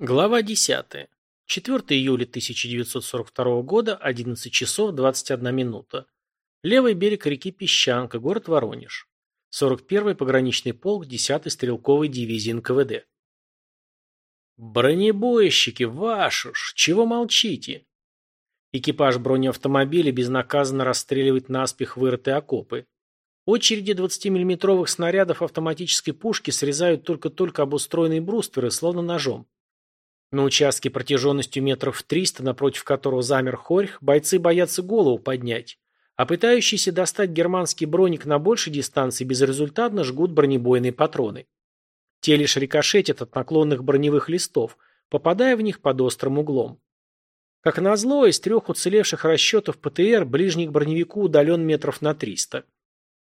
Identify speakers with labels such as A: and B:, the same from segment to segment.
A: Глава 10. 4 июля 1942 года, 11 часов 21 минута. Левый берег реки Песчанка, город Воронеж. 41-й пограничный полк 10-й стрелковой дивизии НКВД. Бронебойщики, вашу ж, чего молчите? Экипаж бронеавтомобиля безнаказанно расстреливает наспех вырытые окопы. Очереди 20-миллиметровых снарядов автоматической пушки срезают только-только обустроенные брустверы, словно ножом. На участке протяженностью метров 300, напротив которого замер хорьх, бойцы боятся голову поднять, а пытающиеся достать германский броник на большей дистанции безрезультатно жгут бронебойные патроны. Те лишь рикошетят от наклонных броневых листов, попадая в них под острым углом. Как назло, из трех уцелевших расчетов ПТР ближний к броневику удален метров на 300.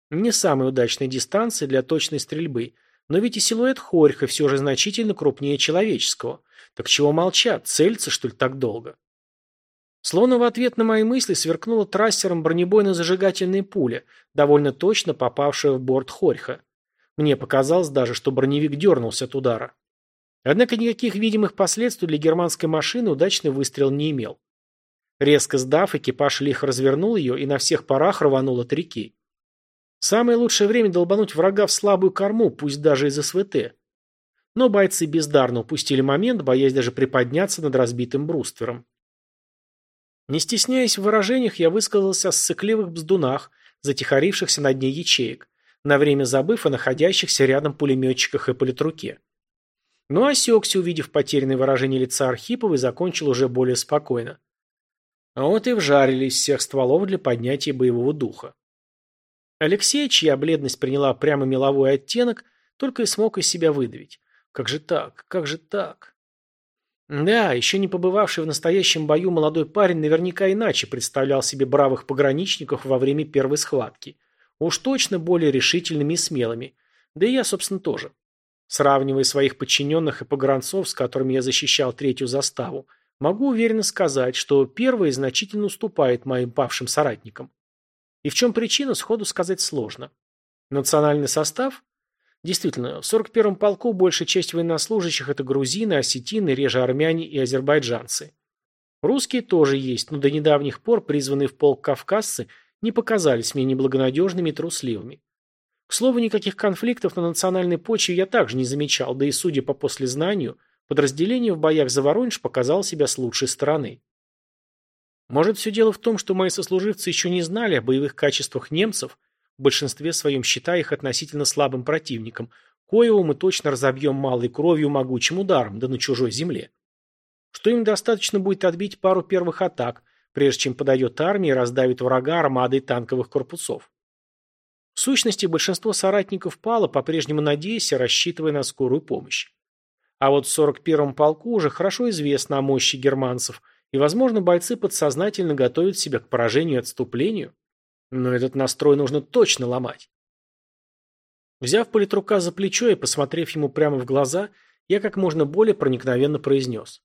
A: Не самая удачная дистанция для точной стрельбы, но ведь и силуэт Хорьха все же значительно крупнее человеческого. Так чего молчат? Цельцы, что ли, так долго? Словно в ответ на мои мысли сверкнула трассером бронебойно-зажигательная пуля, довольно точно попавшая в борт Хорьха. Мне показалось даже, что броневик дернулся от удара. Однако никаких видимых последствий для германской машины удачный выстрел не имел. Резко сдав, экипаж лихо развернул ее и на всех парах рванул от реки. Самое лучшее время долбануть врага в слабую корму, пусть даже из СВТ. Но бойцы бездарно упустили момент, боясь даже приподняться над разбитым бруствером. Не стесняясь в выражениях, я высказался о ссыкливых бздунах, затихарившихся на дне ячеек, на время забыв о находящихся рядом пулеметчиках и политруке. Но осекся, увидев потерянное выражение лица Архипова, и закончил уже более спокойно. А вот и вжарились всех стволов для поднятия боевого духа. Алексей, чья бледность приняла прямо меловой оттенок, только и смог из себя выдавить. Как же так? Как же так? Да, еще не побывавший в настоящем бою молодой парень наверняка иначе представлял себе бравых пограничников во время первой схватки. Уж точно более решительными и смелыми. Да и я, собственно, тоже. Сравнивая своих подчиненных и погранцов, с которыми я защищал третью заставу, могу уверенно сказать, что первый значительно уступает моим павшим соратникам. И в чем причина, сходу сказать сложно. Национальный состав? Действительно, в 41-м полку большая часть военнослужащих – это грузины, осетины, реже армяне и азербайджанцы. Русские тоже есть, но до недавних пор призванные в полк кавказцы не показались мне неблагонадежными и трусливыми. К слову, никаких конфликтов на национальной почве я также не замечал, да и, судя по послезнанию, подразделение в боях за Воронеж показало себя с лучшей стороны. Может, все дело в том, что мои сослуживцы еще не знали о боевых качествах немцев в большинстве своем считая их относительно слабым противником, коего мы точно разобьем малой кровью могучим ударом, да на чужой земле. Что им достаточно будет отбить пару первых атак, прежде чем подойдет армия и раздавит врага армадой танковых корпусов. В сущности, большинство соратников пало, по-прежнему надеясь и рассчитывая на скорую помощь. А вот в 41-м полку уже хорошо известно о мощи германцев, и, возможно, бойцы подсознательно готовят себя к поражению и отступлению. Но этот настрой нужно точно ломать. Взяв политрука за плечо и посмотрев ему прямо в глаза, я как можно более проникновенно произнес.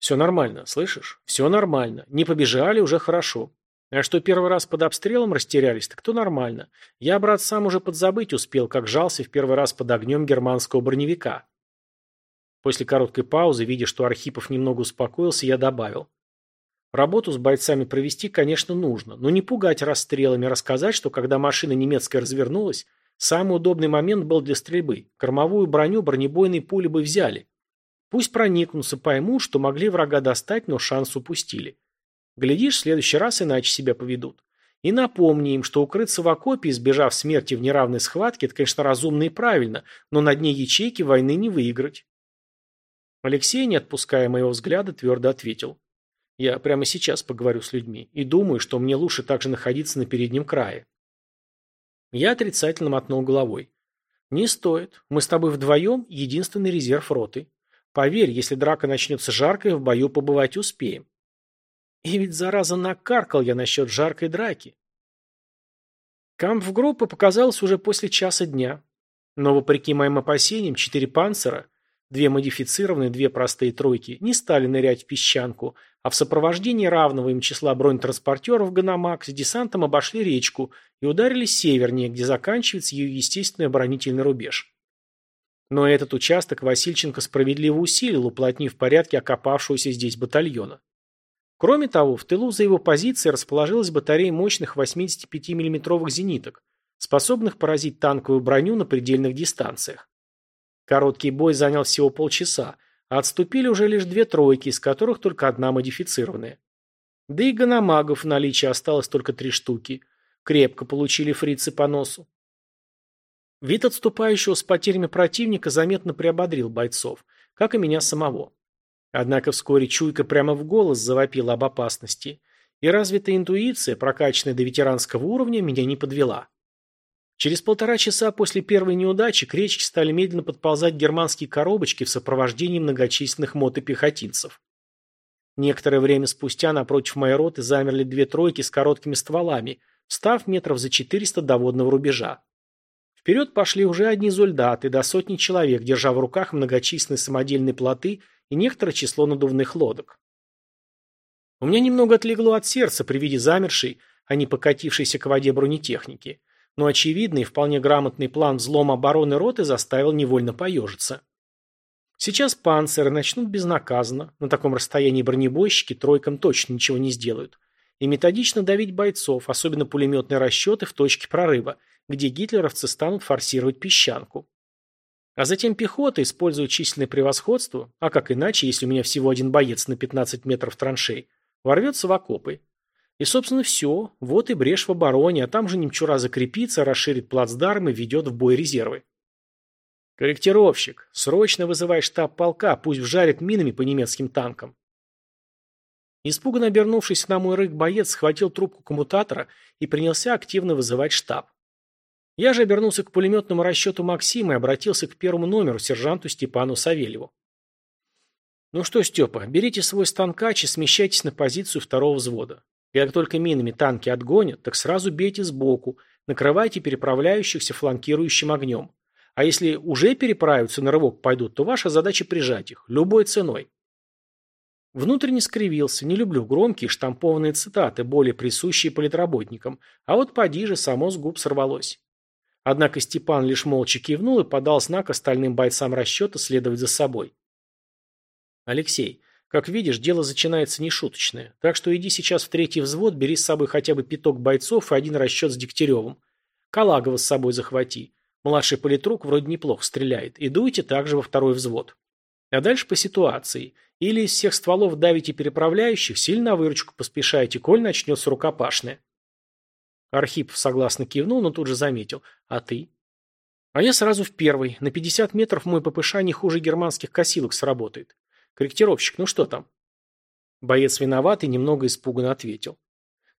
A: «Все нормально, слышишь? Все нормально. Не побежали, уже хорошо. А что первый раз под обстрелом растерялись, так то нормально. Я, брат, сам уже подзабыть успел, как жался в первый раз под огнем германского броневика». После короткой паузы, видя, что Архипов немного успокоился, я добавил. Работу с бойцами провести, конечно, нужно, но не пугать расстрелами, а рассказать, что когда машина немецкая развернулась, самый удобный момент был для стрельбы. Кормовую броню бронебойные пули бы взяли. Пусть проникнутся, поймут, что могли врага достать, но шанс упустили. Глядишь, в следующий раз иначе себя поведут. И напомни им, что укрыться в окопе, избежав смерти в неравной схватке, это, конечно, разумно и правильно, но на дне ячейки войны не выиграть. Алексей, не отпуская моего взгляда, твердо ответил. Я прямо сейчас поговорю с людьми и думаю, что мне лучше также находиться на переднем крае. Я отрицательно мотнул головой. Не стоит. Мы с тобой вдвоем единственный резерв роты. Поверь, если драка начнется жаркой, в бою побывать успеем. И ведь, зараза, накаркал я насчет жаркой драки. Кампф-группа показалась уже после часа дня. Но, вопреки моим опасениям, четыре панцера – Две модифицированные, две простые тройки не стали нырять в песчанку, а в сопровождении равного им числа бронетранспортеров «Ганамак» с десантом обошли речку и ударили севернее, где заканчивается ее естественный оборонительный рубеж. Но этот участок Васильченко справедливо усилил, уплотнив порядке окопавшегося здесь батальона. Кроме того, в тылу за его позицией расположилась батарея мощных 85 миллиметровых зениток, способных поразить танковую броню на предельных дистанциях. Короткий бой занял всего полчаса, а отступили уже лишь две тройки, из которых только одна модифицированная. Да и гономагов в наличии осталось только три штуки. Крепко получили фрицы по носу. Вид отступающего с потерями противника заметно приободрил бойцов, как и меня самого. Однако вскоре чуйка прямо в голос завопила об опасности, и развитая интуиция, прокачанная до ветеранского уровня, меня не подвела. Через полтора часа после первой неудачи к речке стали медленно подползать германские коробочки в сопровождении многочисленных мотопехотинцев. Некоторое время спустя напротив моей роты замерли две тройки с короткими стволами, став метров за 400 до водного рубежа. Вперед пошли уже одни зольдаты, до сотни человек, держа в руках многочисленные самодельные плоты и некоторое число надувных лодок. У меня немного отлегло от сердца при виде замершей, а не покатившейся к воде бронетехники, но очевидный и вполне грамотный план взлома обороны роты заставил невольно поежиться. Сейчас панциры начнут безнаказанно, на таком расстоянии бронебойщики тройкам точно ничего не сделают, и методично давить бойцов, особенно пулеметные расчеты в точке прорыва, где гитлеровцы станут форсировать песчанку. А затем пехота, используя численное превосходство, а как иначе, если у меня всего один боец на 15 метров траншей, ворвется в окопы. И, собственно, все. Вот и брешь в обороне, а там же немчура закрепится, расширит плацдарм и ведет в бой резервы. Корректировщик, срочно вызывай штаб полка, пусть вжарит минами по немецким танкам. Испуганно обернувшись на мой рык, боец схватил трубку коммутатора и принялся активно вызывать штаб. Я же обернулся к пулеметному расчету Максима и обратился к первому номеру, сержанту Степану Савельеву. «Ну что, Степа, берите свой станкач и смещайтесь на позицию второго взвода. И как только минами танки отгонят, так сразу бейте сбоку, накрывайте переправляющихся фланкирующим огнем. А если уже переправятся на рывок пойдут, то ваша задача прижать их, любой ценой». Внутренне скривился, не люблю громкие штампованные цитаты, более присущие политработникам, а вот поди же, само с губ сорвалось. Однако Степан лишь молча кивнул и подал знак остальным бойцам расчета следовать за собой. «Алексей, как видишь, дело начинается нешуточное, так что иди сейчас в третий взвод, бери с собой хотя бы пяток бойцов и один расчет с Дегтяревым. Калагова с собой захвати. Младший политрук вроде неплохо стреляет. И дуйте также во второй взвод. А дальше по ситуации. Или из всех стволов давите переправляющих, сильно на выручку поспешайте, коль начнется рукопашная. Архипов согласно кивнул, но тут же заметил. «А ты?» «А я сразу в первый. На 50 метров мой ППШ не хуже германских косилок сработает. Корректировщик, ну что там?» Боец виноват и немного испуганно ответил.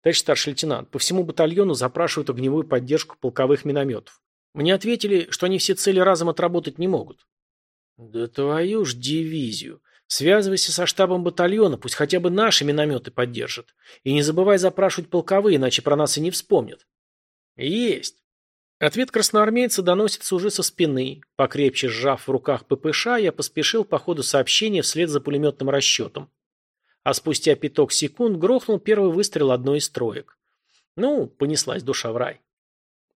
A: «Товарищ старший лейтенант, по всему батальону запрашивают огневую поддержку полковых минометов. Мне ответили, что они все цели разом отработать не могут». «Да твою ж дивизию! Связывайся со штабом батальона, пусть хотя бы наши минометы поддержат. И не забывай запрашивать полковые, иначе про нас и не вспомнят. Есть. Ответ красноармейца доносится уже со спины. Покрепче сжав в руках ППШ, я поспешил по ходу сообщения вслед за пулеметным расчетом. А спустя пяток секунд грохнул первый выстрел одной из троек. Ну, понеслась душа в рай.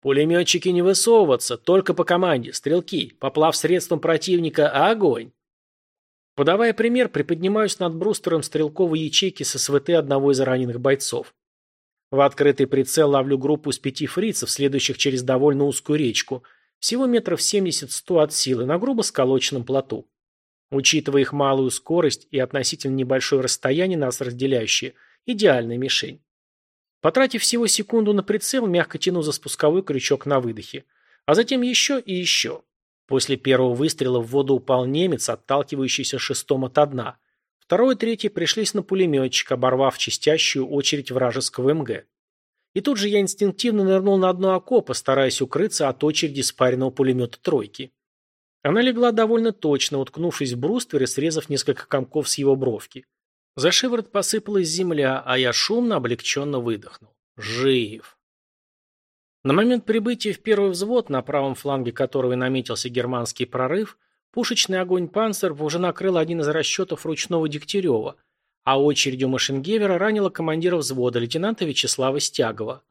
A: Пулеметчики не высовываться, только по команде, стрелки, поплав средством противника, огонь. Подавая пример, приподнимаюсь над брустером стрелковой ячейки с СВТ одного из раненых бойцов. В открытый прицел ловлю группу из пяти фрицев, следующих через довольно узкую речку, всего метров 70-100 от силы, на грубо сколоченном плоту. Учитывая их малую скорость и относительно небольшое расстояние нас разделяющее, идеальная мишень. Потратив всего секунду на прицел, мягко тяну за спусковой крючок на выдохе, а затем еще и еще. После первого выстрела в воду упал немец, отталкивающийся шестом от дна. Второй и третий пришлись на пулеметчик, оборвав чистящую очередь вражеского МГ. И тут же я инстинктивно нырнул на дно окопа, стараясь укрыться от очереди спаренного пулемета «тройки». Она легла довольно точно, уткнувшись в бруствер и срезав несколько комков с его бровки. За шиворот посыпалась земля, а я шумно, облегченно выдохнул. Жив. На момент прибытия в первый взвод, на правом фланге которого наметился германский прорыв, пушечный огонь «Панцер» уже накрыл один из расчетов ручного Дегтярева, а очередью Машингевера ранила командира взвода лейтенанта Вячеслава Стягова.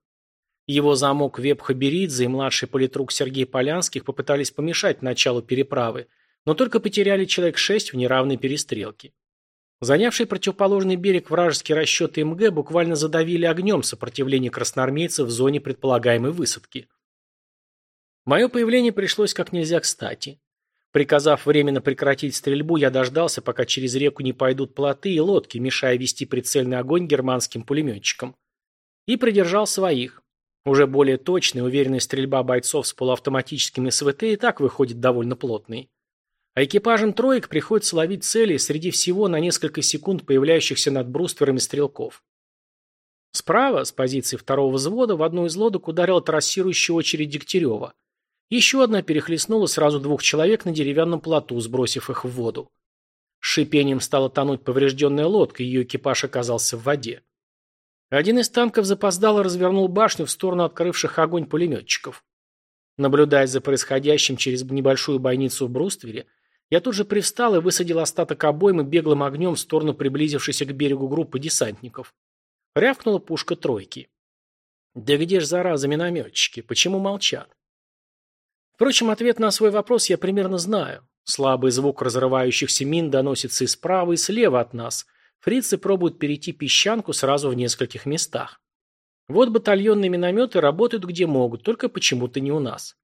A: Его замок Веб Хаберидзе и младший политрук Сергей Полянских попытались помешать началу переправы, но только потеряли человек шесть в неравной перестрелке. Занявший противоположный берег вражеские расчеты МГ буквально задавили огнем сопротивление красноармейцев в зоне предполагаемой высадки. Мое появление пришлось как нельзя кстати. Приказав временно прекратить стрельбу, я дождался, пока через реку не пойдут плоты и лодки, мешая вести прицельный огонь германским пулеметчикам. И придержал своих. Уже более точная, уверенная стрельба бойцов с полуавтоматическими СВТ и так выходит довольно плотной. А экипажам троек приходится ловить цели среди всего на несколько секунд появляющихся над брустверами стрелков. Справа, с позиции второго взвода, в одну из лодок ударила трассирующая очередь Дегтярева. Еще одна перехлестнула сразу двух человек на деревянном плоту, сбросив их в воду. С шипением стала тонуть поврежденная лодка, ее экипаж оказался в воде. Один из танков запоздало развернул башню в сторону открывших огонь пулеметчиков. Наблюдая за происходящим через небольшую бойницу в бруствере, я тут же привстал и высадил остаток обоймы беглым огнем в сторону приблизившейся к берегу группы десантников. Рявкнула пушка тройки. Да где ж, зараза, минометчики? Почему молчат? Впрочем, ответ на свой вопрос я примерно знаю. Слабый звук разрывающихся мин доносится и справа, и слева от нас. Фрицы пробуют перейти песчанку сразу в нескольких местах. Вот батальонные минометы работают где могут, только почему-то не у нас.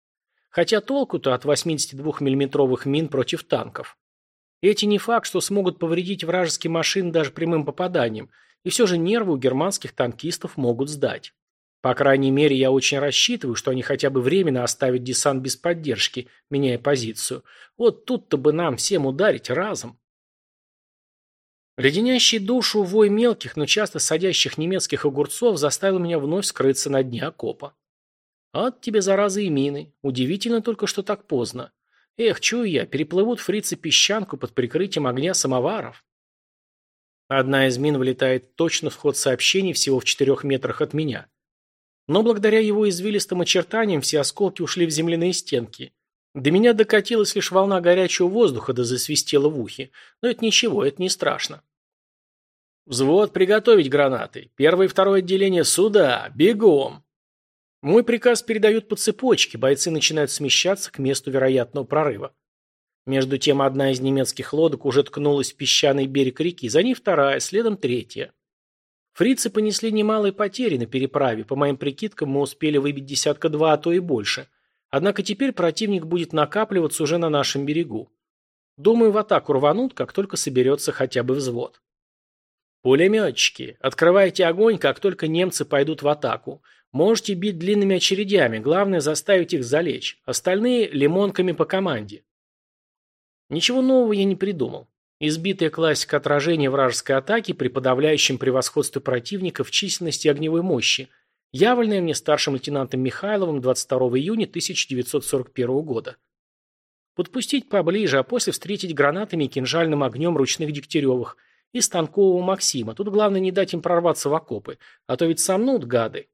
A: Хотя толку-то от 82 миллиметровых мин против танков. Эти не факт, что смогут повредить вражеские машины даже прямым попаданием, и все же нервы у германских танкистов могут сдать. По крайней мере, я очень рассчитываю, что они хотя бы временно оставят десант без поддержки, меняя позицию. Вот тут-то бы нам всем ударить разом. Леденящий душу вой мелких, но часто садящих немецких огурцов заставил меня вновь скрыться на дне окопа. От тебе, заразы, и мины. Удивительно только, что так поздно. Эх, чую я, переплывут фрицы песчанку под прикрытием огня самоваров. Одна из мин вылетает точно в ход сообщений всего в четырех метрах от меня. Но благодаря его извилистым очертаниям все осколки ушли в земляные стенки. До меня докатилась лишь волна горячего воздуха, да засвистела в ухе. Но это ничего, это не страшно. «Взвод, приготовить гранаты. Первое и второе отделение сюда. Бегом!» Мой приказ передают по цепочке, бойцы начинают смещаться к месту вероятного прорыва. Между тем одна из немецких лодок уже ткнулась в песчаный берег реки, за ней вторая, следом третья. Фрицы понесли немалые потери на переправе. По моим прикидкам, мы успели выбить десятка два, а то и больше. Однако теперь противник будет накапливаться уже на нашем берегу. Думаю, в атаку рванут, как только соберется хотя бы взвод. Пулеметчики, открывайте огонь, как только немцы пойдут в атаку. Можете бить длинными очередями, главное заставить их залечь. Остальные – лимонками по команде. Ничего нового я не придумал. Избитая классика отражения вражеской атаки при подавляющем превосходстве противника в численности и огневой мощи, явленная мне старшим лейтенантом Михайловым 22 июня 1941 года. Подпустить поближе, а после встретить гранатами и кинжальным огнем ручных Дегтяревых и станкового Максима. Тут главное не дать им прорваться в окопы, а то ведь сомнут гады.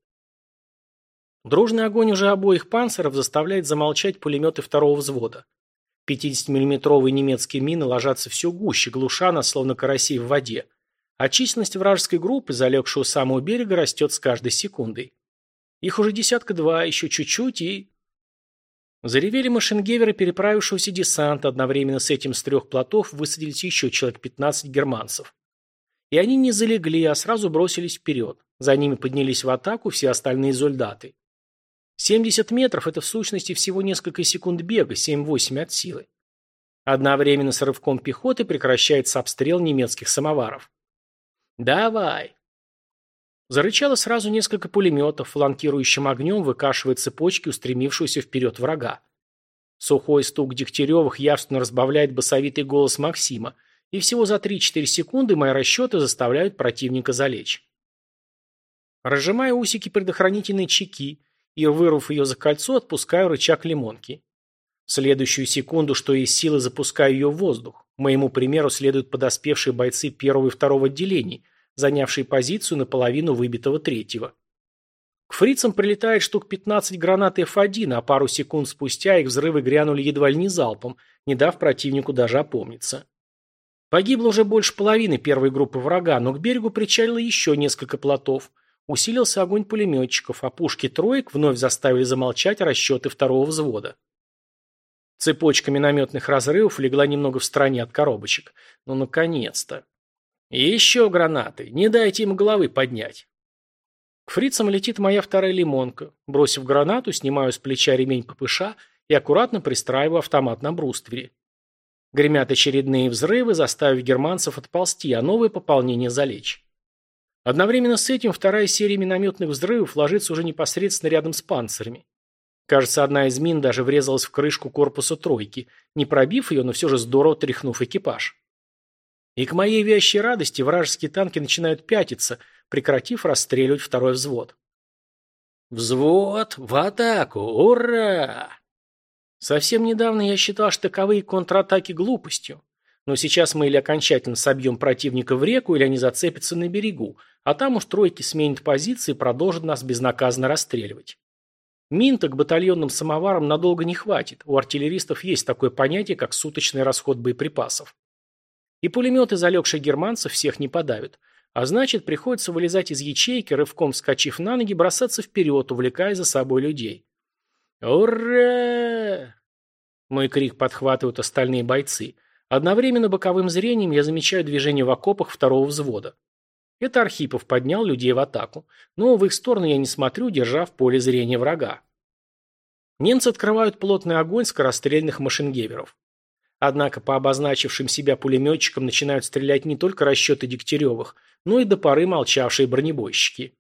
A: Дружный огонь уже обоих панцеров заставляет замолчать пулеметы второго взвода. 50-миллиметровые немецкие мины ложатся все гуще, глуша нас, словно карасей в воде. А численность вражеской группы, залегшей у самого берега, растет с каждой секундой. Их уже десятка два, еще чуть-чуть и... Заревели машингеверы переправившегося десанта, одновременно с этим с трех плотов высадились еще человек 15 германцев. И они не залегли, а сразу бросились вперед. За ними поднялись в атаку все остальные солдаты. 70 метров – это в сущности всего несколько секунд бега, 7-8 от силы. Одновременно с рывком пехоты прекращается обстрел немецких самоваров. «Давай!» Зарычало сразу несколько пулеметов, фланкирующим огнем выкашивая цепочки устремившегося вперед врага. Сухой стук Дегтяревых явственно разбавляет басовитый голос Максима, и всего за 3-4 секунды мои расчеты заставляют противника залечь. Разжимая усики предохранительной чеки, и, вырвав ее за кольцо, отпускаю рычаг лимонки. В следующую секунду, что из силы, запускаю ее в воздух. Моему примеру следуют подоспевшие бойцы первого и второго отделений, занявшие позицию наполовину выбитого третьего. К фрицам прилетает штук 15 гранат F1, а пару секунд спустя их взрывы грянули едва ли не залпом, не дав противнику даже опомниться. Погибло уже больше половины первой группы врага, но к берегу причалило еще несколько плотов – Усилился огонь пулеметчиков, а пушки троек вновь заставили замолчать расчеты второго взвода. Цепочка минометных разрывов легла немного в стороне от коробочек. Ну, наконец-то. еще гранаты. Не дайте им головы поднять. К фрицам летит моя вторая лимонка. Бросив гранату, снимаю с плеча ремень ППШ и аккуратно пристраиваю автомат на бруствере. Гремят очередные взрывы, заставив германцев отползти, а новое пополнение залечь. Одновременно с этим вторая серия минометных взрывов ложится уже непосредственно рядом с панцирями. Кажется, одна из мин даже врезалась в крышку корпуса тройки, не пробив ее, но все же здорово тряхнув экипаж. И к моей вящей радости вражеские танки начинают пятиться, прекратив расстреливать второй взвод. «Взвод! В атаку! Ура!» Совсем недавно я считал штыковые контратаки глупостью. Но сейчас мы или окончательно собьем противника в реку, или они зацепятся на берегу, а там уж тройки сменят позиции и продолжат нас безнаказанно расстреливать. Минта к батальонным самоварам надолго не хватит. У артиллеристов есть такое понятие, как суточный расход боеприпасов. И пулеметы залегших германцев всех не подавят. А значит, приходится вылезать из ячейки, рывком вскочив на ноги, бросаться вперед, увлекая за собой людей. «Ура!» Мой крик подхватывают остальные бойцы. Одновременно боковым зрением я замечаю движение в окопах второго взвода. Это Архипов поднял людей в атаку. Но в их сторону я не смотрю, держа в поле зрения врага. Немцы открывают плотный огонь скорострельных машингеверов. Однако по обозначившим себя пулеметчикам начинают стрелять не только расчеты Дегтяревых, но и до поры молчавшие бронебойщики.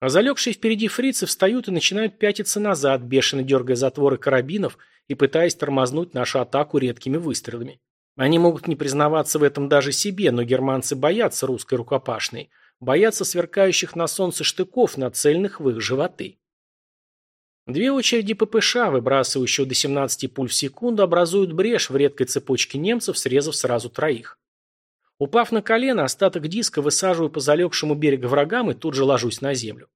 A: А залегшие впереди фрицы встают и начинают пятиться назад, бешено дергая затворы карабинов и пытаясь тормознуть нашу атаку редкими выстрелами. Они могут не признаваться в этом даже себе, но германцы боятся русской рукопашной, боятся сверкающих на солнце штыков, нацеленных в их животы. Две очереди ППШ, выбрасывающие до 17 пуль в секунду, образуют брешь в редкой цепочке немцев, срезав сразу троих. Упав на колено, остаток диска высаживаю по залегшему берегу врагам и тут же ложусь на землю.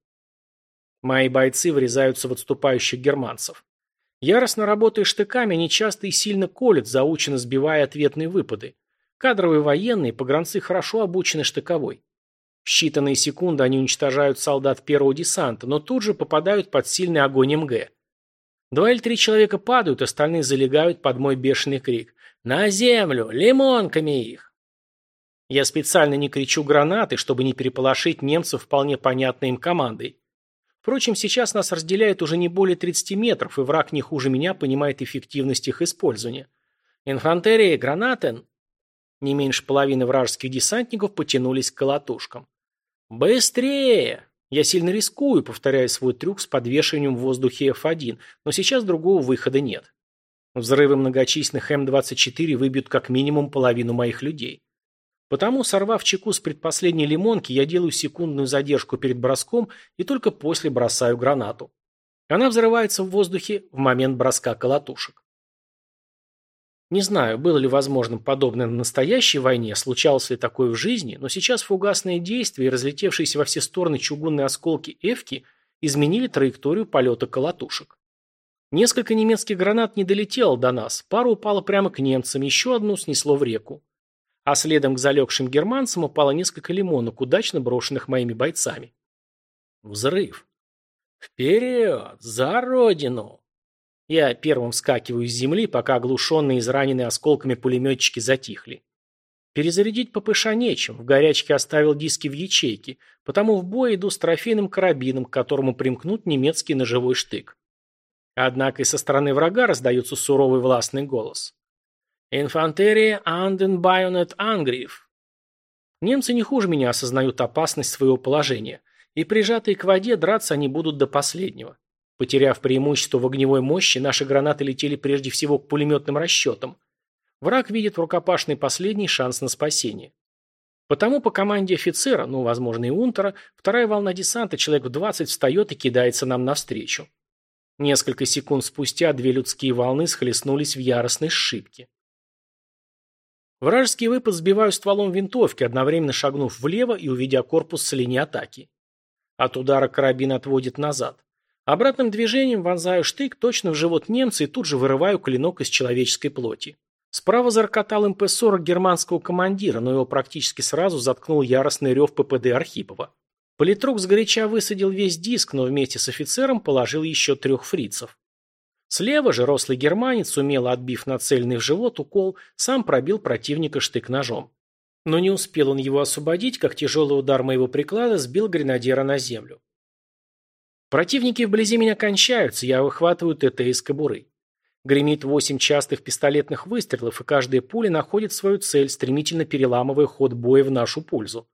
A: Мои бойцы врезаются в отступающих германцев. Яростно работая штыками, они часто и сильно колят, заученно сбивая ответные выпады. Кадровые военные, погранцы хорошо обучены штыковой. В считанные секунды они уничтожают солдат первого десанта, но тут же попадают под сильный огонь МГ. Два или три человека падают, остальные залегают под мой бешеный крик. «На землю! Лимонками их!» Я специально не кричу гранаты, чтобы не переполошить немцев вполне понятной им командой. Впрочем, сейчас нас разделяет уже не более 30 метров, и враг не хуже меня понимает эффективность их использования. Инфантерия, гранатен. Не меньше половины вражеских десантников потянулись к колотушкам. «Быстрее!» Я сильно рискую, повторяя свой трюк с подвешиванием в воздухе F1, но сейчас другого выхода нет. Взрывы многочисленных М-24 выбьют как минимум половину моих людей. Потому, сорвав чеку с предпоследней лимонки, я делаю секундную задержку перед броском и только после бросаю гранату. Она взрывается в воздухе в момент броска колотушек. Не знаю, было ли возможным подобное на настоящей войне, случалось ли такое в жизни, но сейчас фугасные действия и разлетевшиеся во все стороны чугунные осколки эвки изменили траекторию полета колотушек. Несколько немецких гранат не долетело до нас, пара упала прямо к немцам, еще одну снесло в реку а следом к залегшим германцам упало несколько лимонок, удачно брошенных моими бойцами. Взрыв. «Вперед! За родину!» Я первым вскакиваю с земли, пока оглушенные и израненные осколками пулеметчики затихли. Перезарядить ППШ нечем, в горячке оставил диски в ячейке, потому в бой иду с трофейным карабином, к которому примкнут немецкий ножевой штык. Однако и со стороны врага раздается суровый властный голос. Инфантерия анден байонет ангриф. Немцы не хуже меня осознают опасность своего положения, и прижатые к воде драться они будут до последнего. Потеряв преимущество в огневой мощи, наши гранаты летели прежде всего к пулеметным расчетам. Враг видит в рукопашный последний шанс на спасение. Потому по команде офицера, ну, возможно, и унтера, вторая волна десанта, человек в 20, встает и кидается нам навстречу. Несколько секунд спустя две людские волны схлестнулись в яростной сшибке. Вражеский выпад сбиваю стволом винтовки, одновременно шагнув влево и уведя корпус с линии атаки. От удара карабин отводит назад. Обратным движением вонзаю штык точно в живот немца и тут же вырываю клинок из человеческой плоти. Справа заркотал МП-40 германского командира, но его практически сразу заткнул яростный рев ППД Архипова. Политрук сгоряча высадил весь диск, но вместе с офицером положил еще трех фрицев. Слева же рослый германец, умело отбив нацеленный в живот укол, сам пробил противника штык-ножом. Но не успел он его освободить, как тяжелый удар моего приклада сбил гренадера на землю. Противники вблизи меня кончаются, я выхватываю ТТ из кобуры. Гремит восемь частых пистолетных выстрелов, и каждая пуля находит свою цель, стремительно переламывая ход боя в нашу пользу.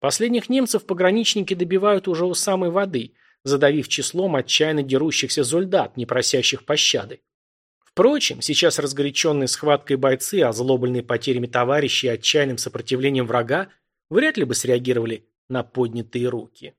A: Последних немцев пограничники добивают уже у самой воды, задавив числом отчаянно дерущихся зольдат, не просящих пощады. Впрочем, сейчас разгоряченные схваткой бойцы, озлобленные потерями товарищей и отчаянным сопротивлением врага, вряд ли бы среагировали на поднятые руки.